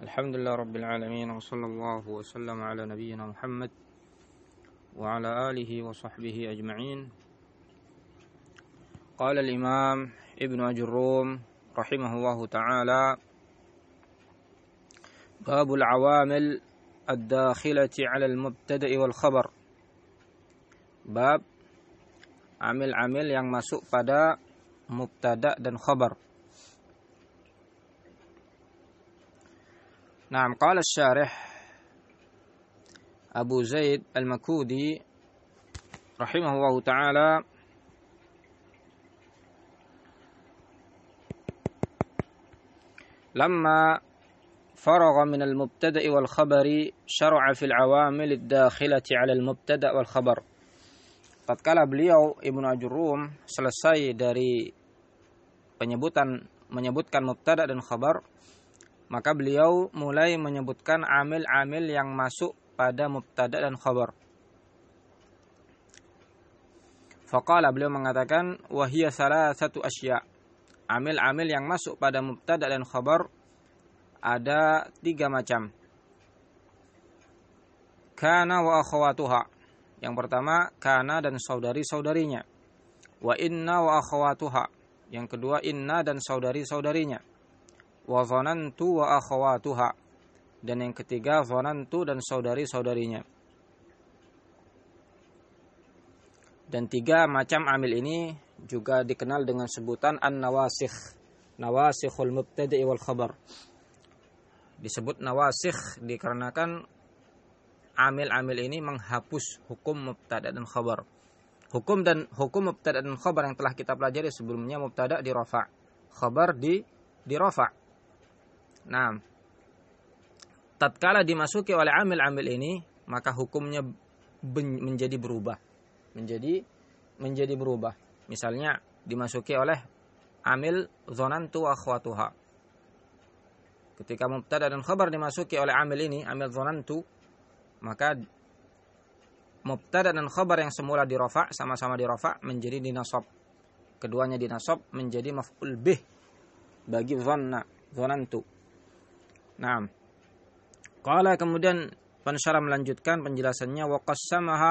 الحمد لله رب العالمين وصلى الله وسلم على نبينا محمد وعلى آله وصحبه أجمعين قال الإمام ابن أجروم رحمه الله تعالى باب العوامل الداخلة على المبتدأ والخبر باب amil-amil yang masuk pada mubtada dan. نعم قال الشارح أبو زيد المكودي رحمه الله تعالى. لما فرغ من المبتدأ والخبر شرع في العوامل الداخلة على المبتدأ والخبر. tatkala beliau Ibnu Ajurum selesai dari penyebutan menyebutkan mubtada dan khabar. Maka beliau mulai menyebutkan amil-amil yang masuk pada mubtada dan khabar. Faqala beliau mengatakan wahia salah satu asya. Amil-amil yang masuk pada mubtada dan khabar ada tiga macam. Kana wa akhawatuha yang pertama, kana dan saudari-saudarinya. Wa inna wa akhawatuha. Yang kedua, inna dan saudari-saudarinya. Wa zanantu wa akhawatuha. Dan yang ketiga, zanantu dan saudari-saudarinya. Dan tiga macam amil ini juga dikenal dengan sebutan an-nawasikh. Nawasikhul mubtada'i wal khabar. Disebut nawasikh dikarenakan amil-amil ini menghapus hukum mubtada dan khabar. Hukum dan hukum mubtada dan khabar yang telah kita pelajari sebelumnya mubtada di rafa, khabar di di rafa. Nah, tatkala dimasuki oleh amil-amil ini, maka hukumnya menjadi berubah. Menjadi menjadi berubah. Misalnya dimasuki oleh amil zonantu akhwatuha. Ketika mubtada dan khabar dimasuki oleh amil ini, amil zonantu maka mubtada dan khabar yang semula dirofa sama-sama dirofa menjadi dinasab keduanya dinasab menjadi maf'ul bih bagi dhanna dhanantu nah qala kemudian pensyarah melanjutkan penjelasannya wa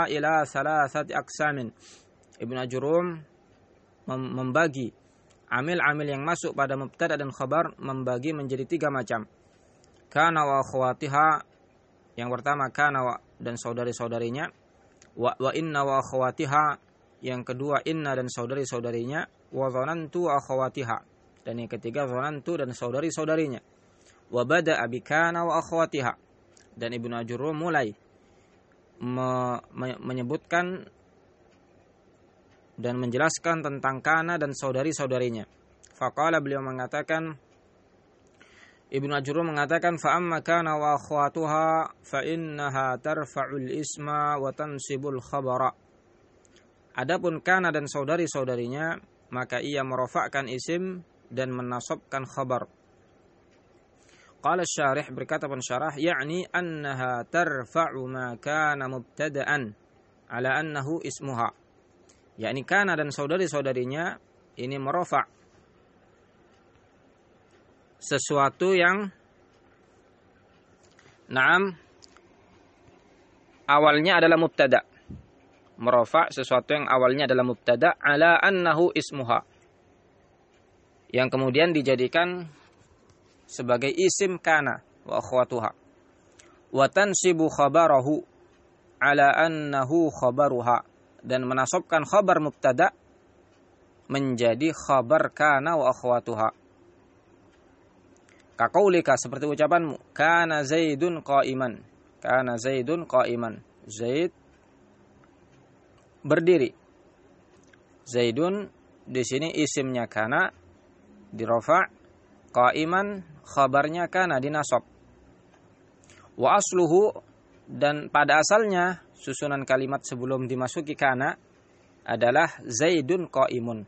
ila salasati aqsamin Ibnu Ajurum membagi amil-amil yang masuk pada mubtada dan khabar membagi menjadi tiga macam kana wa akhwatiha yang pertama kana dan saudari-saudarinya wa, wa inna wa akhawatiha. Yang kedua inna dan saudari-saudarinya wa dhanantu akhawatiha. Dan yang ketiga dhanantu dan saudari-saudarinya. Wa bada'a bi kana wa akhawatiha. Dan Ibnu Ajurum mulai me, me, menyebutkan dan menjelaskan tentang kana dan saudari-saudarinya. Faqala beliau mengatakan Ibnu Ajrum mengatakan fa amma kana wa akhwatuha fa innaha tarfa'ul isma wa tansibul khabara. Adapun kana dan saudari-saudarinya maka ia merofakkan isim dan menasabkan khabar. Qala syarih berkata pensyarah yakni annaha tarfa'u ma kana mubtada'an ala annahu ismuha. Yakni kana dan saudari-saudarinya ini merofa' sesuatu yang Naam awalnya adalah mubtada. Merofa sesuatu yang awalnya adalah mubtada ala annahu ismuha. Yang kemudian dijadikan sebagai isim kana wa akhwatuha. Wa tansibu khabarahu ala annahu khabaruha dan menasabkan khabar mubtada menjadi khabar kana wa akhwatuha Kakaulika seperti ucapanmu, kana Zaidun qaiman. Kana Zaidun qaiman. Zaid berdiri. Zaidun di sini isimnya kana dirofa qaiman khabarnya kana dinasab. Wa asluhu dan pada asalnya susunan kalimat sebelum dimasuki kana adalah Zaidun qaimun.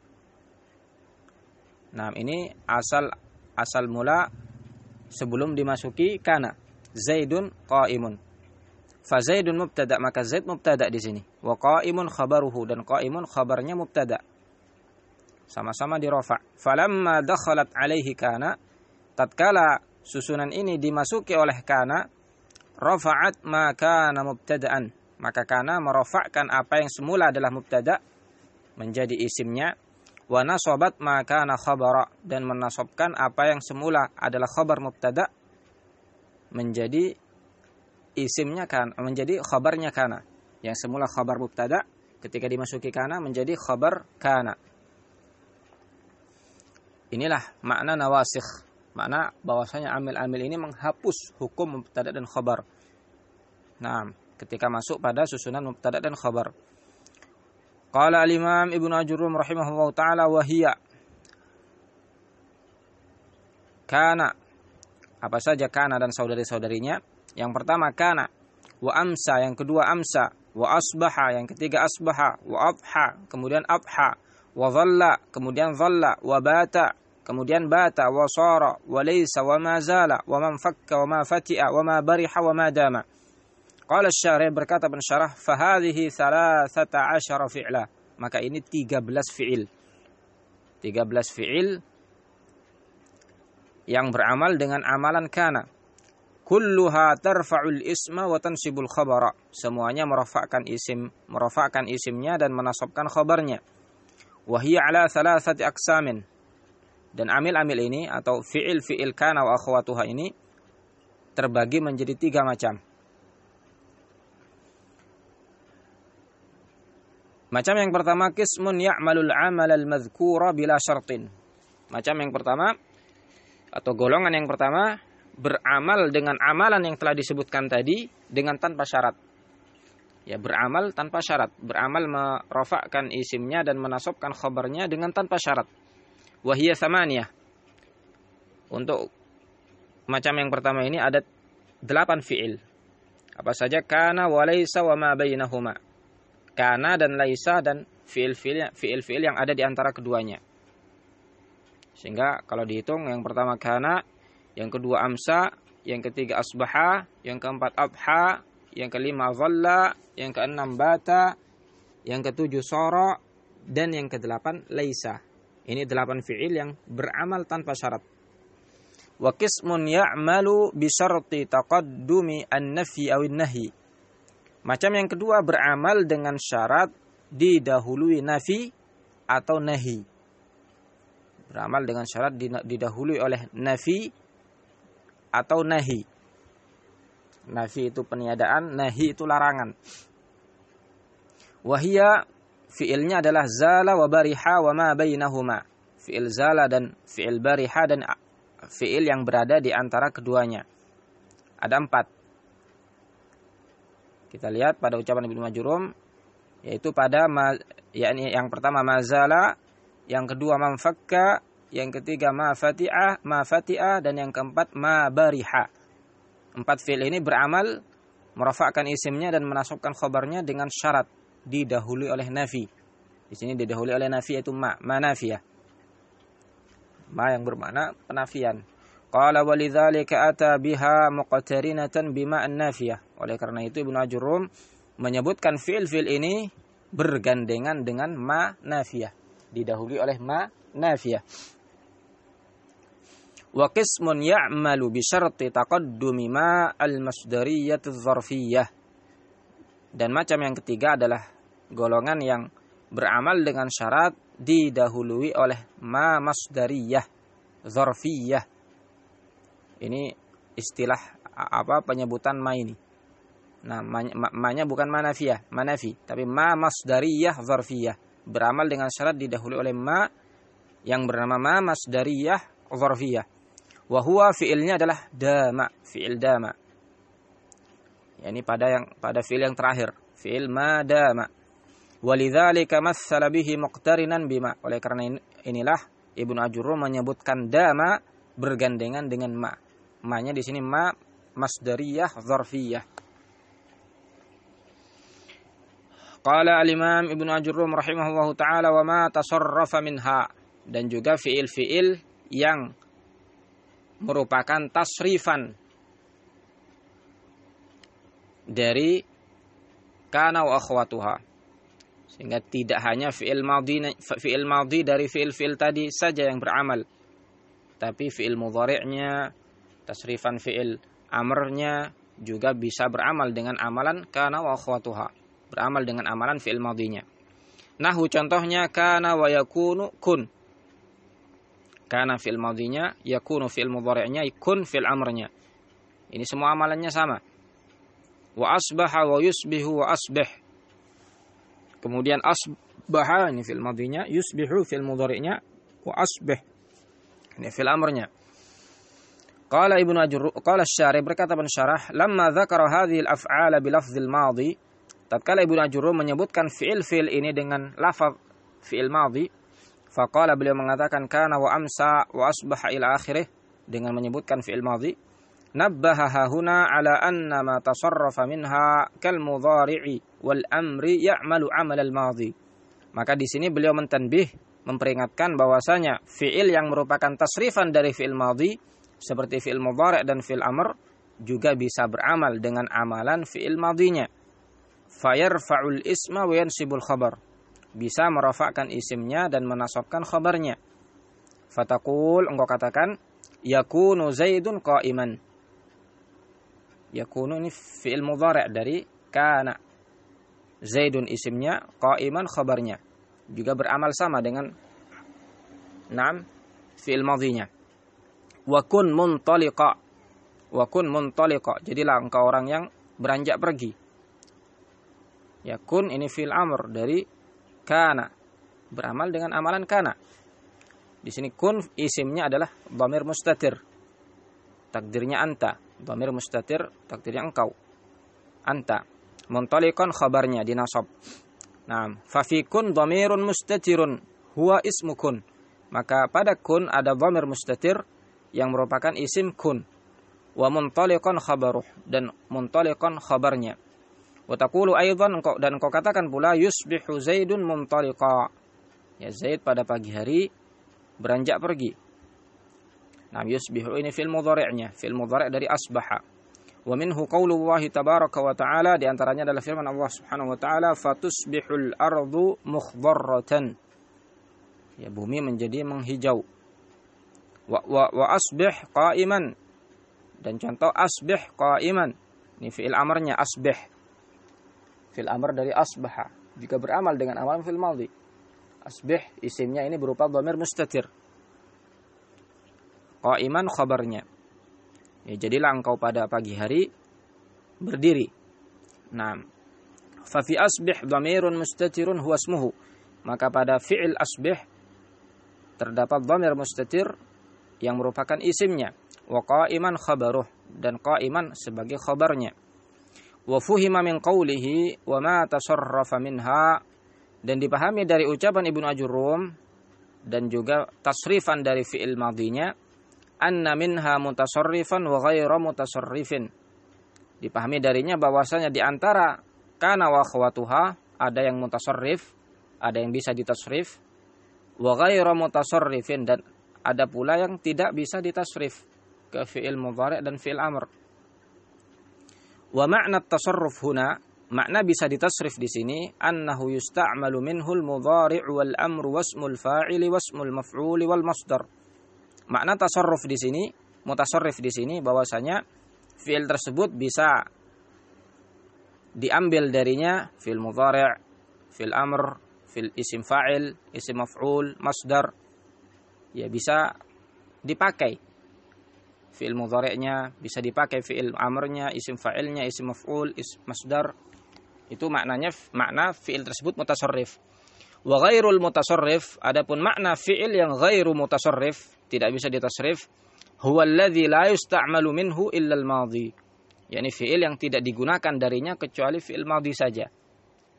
Nah, ini asal asal mula sebelum dimasuki kana. Zaidun qaimun. Fa Zaidun mubtada maka Zaid mubtada di sini. Wa qaimun khabaruhu dan qaimun khabarnya mubtada. Sama-sama di rafa. Falamma dakhalat alaihi kana tatkala susunan ini dimasuki oleh kana rafa'at ma kana mubtada'an. Maka kana merofakkan apa yang semula adalah mubtada menjadi isimnya. Wa nasobat ma kana khabara. Dan menasobkan apa yang semula adalah khabar mubtada menjadi isimnya kan menjadi khabarnya kana. Yang semula khabar mubtada ketika dimasuki kana menjadi khabar kana. Inilah makna nawasikh Makna bahwasanya amil-amil ini menghapus hukum mubtada dan khabar. Nah, ketika masuk pada susunan mubtada dan khabar. Qala al-Imam Ibnu Ajurum rahimahullah taala wa hiya kana. Apa saja kana dan saudari-saudarinya. Yang pertama kana. Wa amsa, yang kedua amsa, wa asbaha, yang ketiga asbaha, wa abha, kemudian abha, wa dhalla, kemudian dhalla, wa bata, kemudian bata wa sara wa laysa wa ma zala wa man fakka wa ma fati'a wa ma bariha wa ma dama. Qala syarih berkata pensyarah fa hadhihi 13 fi'la. Maka ini 13 fi'il. 13 fi'il yang beramal dengan amalan kana. Kulluha tarfa'ul isma wa tansibul khabara. Semuanya merafa'kan isim merafa'kan isimnya dan menasabkan khabarnya. Wa hiya ala thalathati aqsamin dan amil-amil ini atau fi'il-fi'il kana wa akhwatuha ini terbagi menjadi tiga macam. Macam yang pertama kismun ya'malul amal al-madhkura bila syartin. Macam yang pertama atau golongan yang pertama beramal dengan amalan yang telah disebutkan tadi dengan tanpa syarat. Ya, beramal tanpa syarat, beramal merofakkan isimnya dan menasobkan khabarnya dengan tanpa syarat wahiyah samaniyah. Untuk macam yang pertama ini ada delapan fi'il. Apa saja kana wa laisa wa ma bainahuma. Kana dan laisa dan fi'il-fi'il fi'il-fi'il yang ada di antara keduanya. Sehingga kalau dihitung yang pertama kana, yang kedua amsa, yang ketiga asbaha, yang keempat abha, yang kelima dhalla, yang keenam bata, yang ketujuh soro, dan yang kedelapan laisa. Ini delapan fi'il yang beramal tanpa syarat. Wa qismun ya'malu bi syarti taqaddumi an-nafyi aw nahi Macam yang kedua beramal dengan syarat didahului nafi atau nahi. Beramal dengan syarat didahului oleh nafi atau nahi. Nafi itu peniadaan, nahi itu larangan. Wahia fiilnya adalah zala wa bariha wa ma bainahuma. Fiil zala dan fiil bariha dan fiil yang berada di antara keduanya. Ada empat. Kita lihat pada ucapan Ibnu Majurum yaitu pada ma, yakni yang pertama mazala, yang kedua manfakka, yang ketiga ma fati'ah, ma fati'ah dan yang keempat ma bariha. Empat fiil ini beramal merafakkan isimnya dan menasabkan khobarnya dengan syarat didahului oleh nafi. Di sini didahului oleh nafi yaitu ma, ma nafiyah. Ma yang bermakna penafian. Qala walidzalika ata biha muqtarinatan bima an-nafiyah. Oleh karena itu Ibnu Ajurum menyebutkan fiil-fiil ini bergandengan dengan ma nafiyah. Didahului oleh ma nafiyah. Wa qismun ya'malu bi syarti taqaddumi ma al-masdariyah dzarfiyah dan macam yang ketiga adalah golongan yang beramal dengan syarat didahului oleh ma masdariyah, zarfiyah. Ini istilah apa penyebutan ma ini. Nah, ma-nya bukan manafiyah, manafi, tapi ma masdariyah zarfiyah. Beramal dengan syarat didahului oleh ma yang bernama ma masdariyah zarfiyah. Wahua fiilnya adalah dama, fiil dama yakni pada yang pada fiil yang terakhir. Fiil madama. Walidzalika matsala bihi muqtarinan bima. Oleh karena inilah Ibnu Ajurum menyebutkan dama bergandengan dengan ma. Ma-nya di sini ma masdariyah zarfiyah. Qala al-Imam Ibnu Ajurum rahimahullahu taala wa ma tasarrafa minha. Dan juga fiil-fiil yang merupakan tasrifan dari kana wa akhwatuha. Sehingga tidak hanya fi'il madhi fi'il madhi dari fi'il-fi'il tadi saja yang beramal. Tapi fi'il mudhari'nya, tasrifan fi'il amrnya juga bisa beramal dengan amalan kana wa akhwatuha. Beramal dengan amalan fi'il madinya nahu contohnya kana wa yakunu kun. Kana fi'il madinya yakunu fi'il mudhari'nya kun fi'il amrnya. Ini semua amalannya sama wa asbaha wa yusbihu wa asbih. Kemudian asbaha ini fi'il madinya yusbihu fi'il mudhari'nya wa asbih. Ini fi'il amrnya. Qala Ibnu Ajur qala Syarih berkata pensyarah, "Lamma dzakara hadhihi al-af'ala bi lafdzil madhi" Tatkala Ibnu Ajur menyebutkan fi'il-fi'il ini dengan lafaz fi'il madhi, faqala beliau mengatakan kana wa amsa wa asbaha ila akhirih. Dengan menyebutkan fi'il madhi. Nabbaha huna ala anna ma minha kal wal amri ya'malu 'amal. Maka di sini beliau mentanbih memperingatkan bahwasanya fi'il yang merupakan tasrifan dari fi'il madhi seperti fi'il mudhari' dan fi'il amr juga bisa beramal dengan amalan fi'il madinya. Fayarfa'ul isma wa yansibul khabar. Bisa merafakkan isimnya dan menasabkan khabarnya. Fatakul engkau katakan yakunu zaidun qa'iman. Yakunu ini fi'il mudhari' dari kana. Zaidun isimnya, qa'iman khabarnya. Juga beramal sama dengan Naam fi'il madinya wa kun muntaliqa. Wa kun muntaliqa. Jadilah engkau orang yang beranjak pergi. Ya kun ini fil amr dari kana. Beramal dengan amalan kana. Di sini kun isimnya adalah dhamir mustatir takdirnya anta. Dhamir mustatir takdirnya engkau. Anta. Muntaliqan khabarnya dinasab. Nah fa fi kun dhamirun mustatirun. Huwa ismu kun. Maka pada kun ada dhamir mustatir yang merupakan isim kun. Wa muntaliqan khabaruh. Dan muntaliqan khabarnya. Wa taqulu dan kau katakan pula yusbihu zaidun muntaliqa. Ya zaid pada pagi hari beranjak pergi nah yusbihu. Ini fil mudhari'nya. Fil mudhari' dari asbaha. Wa minhu qaulullah tabaraka wa ta'ala. Di antaranya adalah firman Allah Subhanahu wa taala fatusbihul ardu mukhdarratan. Ya bumi menjadi menghijau. Wa, wa, wa asbih qaiman. Dan contoh asbih qaiman. Ini fi'il amarnya asbih. Fi'il amr dari asbaha. Jika beramal dengan amal fi'il maldi asbih isimnya ini berupa dhamir mustatir qaiman khabarnya. Ya jadilah engkau pada pagi hari berdiri. Nah fa fi asbih dhamirun mustatirun huwa ismuhu. Maka pada fi'il asbih terdapat dhamir mustatir yang merupakan isimnya. Wa qa'iman khabaruh dan qa'iman sebagai khabarnya. Wa fuhima min qawlihi wa ma tasarrafa minha. Dan dipahami dari ucapan Ibnu Ajurum dan juga tasrifan dari fi'il madinya anna minha mutasarrifan wa ghairu mutasarrifin dipahami darinya bahwasanya di antara kana wa khawatuha ada yang mutasarrif ada yang bisa ditasrif wa ghairu mutasarrifin dan ada pula yang tidak bisa ditasrif ke fi'il mudhari' dan fi'il amr. Wa ma'na tasarruf huna, makna bisa ditasrif di sini annahu yusta'malu minhul mudhari' wal amru wasmul fa'ili wasmul maf'uli wal masdar. Makna tasarruf di sini, mutasarrif di sini bahwasanya fi'il tersebut bisa diambil darinya fi'il mudhari', fi'il amr, fi'il isim fa'il, isim maf'ul, masdar. Ya bisa dipakai. Fi'il mudhari'nya bisa dipakai fi'il amrnya isim fa'ilnya isim maf'ul isim masdar. Itu maknanya makna fi'il tersebut mutasarrif. Wa ghairul mutasarrif adapun makna fi'il yang ghairu mutasarrif tidak bisa ditasrif huwa alladhi la yusta'malu minhu illa al-madhi yakni fi'il yang tidak digunakan darinya kecuali fi'il madhi saja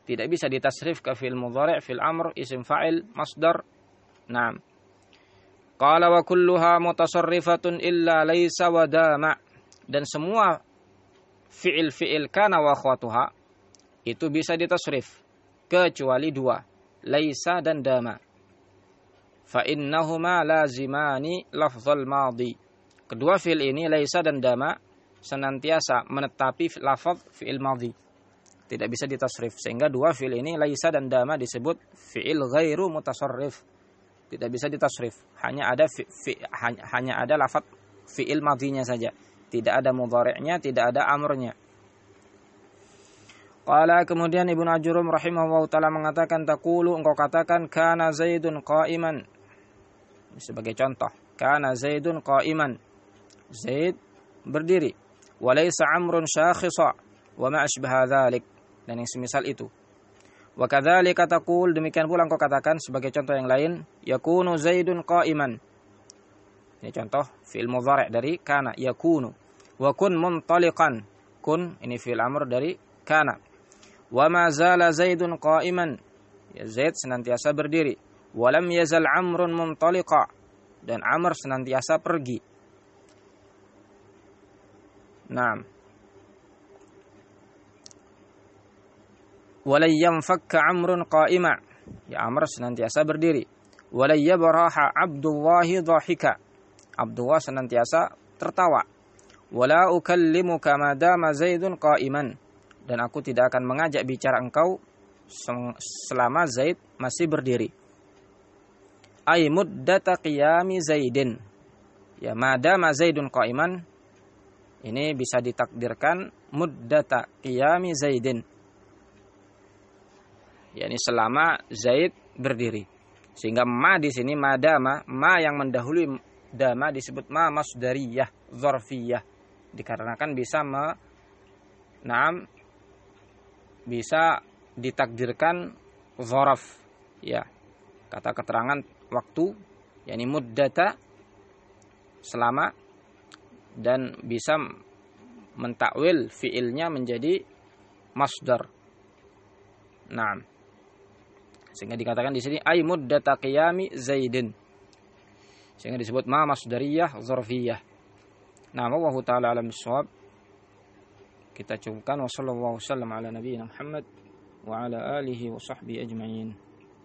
tidak bisa ditasrif ke fi'il mudhari' fi'il amr isim fa'il masdar nah Qala wa kulluha mutasarrifatun illa laisa wa dama. Dan semua fi'il-fi'il kana wa akhwatuha itu bisa ditasrif kecuali dua, laisa dan dama. Fa innahuma lazimani lafzal madi. Kedua fi'il ini laisa dan dama senantiasa menetapi lafaz fi'il madi. Tidak bisa ditasrif sehingga dua fi'il ini laisa dan dama disebut fi'il ghairu mutasarrif tidak bisa ditasrif hanya ada fi, fi, hanya, hanya ada lafat fiil madinya saja. Tidak ada mudhari'nya, tidak ada amrnya. Qala kemudian Ibnu Ajurum rahimahullah taala mengatakan taqulu engkau katakan kana Zaidun qa'iman. Sebagai contoh, kana Zaidun qa'iman. Zaid berdiri. Walaysa Amrun syakhisa wa ma asbaha dzalik. Dan yang semisal itu. Wa kadzalika taqul demikian pula engkau katakan sebagai contoh yang lain yakunu Zaidun qa'iman. Ini contoh fi'il mudhari' dari kana yakunu. Wa kun muntaliqan. Kun ini fi'il amr dari kana Wa ma zala Zaidun qa'iman. Ya Zaid senantiasa berdiri. Walam yazal Amrun muntaliqa. Dan Amr senantiasa pergi. Naam. Walay yanfakka Amrun qa'ima. Ya Amr senantiasa berdiri. Walay yabraha Abdullahi dhahika. Abdullah senantiasa tertawa. Wala ukallimuka madama Zaidun qa'iman dan aku tidak akan mengajak bicara engkau selama Zaid masih berdiri. Ay muddata qiyami Zaidin. Ya madama Zaidun qa'iman ini bisa ditakdirkan muddata qiyami Zaidin. yakni selama Zaid berdiri. Sehingga ma di sini madama, ma yang mendahului dama disebut ma masdariyah, dzarfiyah. Dikarenakan bisa me, naam bisa ditakdirkan zorof ya kata keterangan waktu yakni muddata selama dan bisa mentakwil fiilnya menjadi masdar. Nah, sehingga dikatakan di sini ay muddata qiyami zaidin. Sehingga disebut ma masdariyah zarfiyah. Nah, wallahu taala alam bisawab kita cukupkan wasallallahu wasallam ala nabiyina Muhammad wa ala alihi wa sahbihi ajma'in